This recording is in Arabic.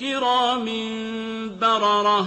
كِرَامٍ بَرَرَةٍ.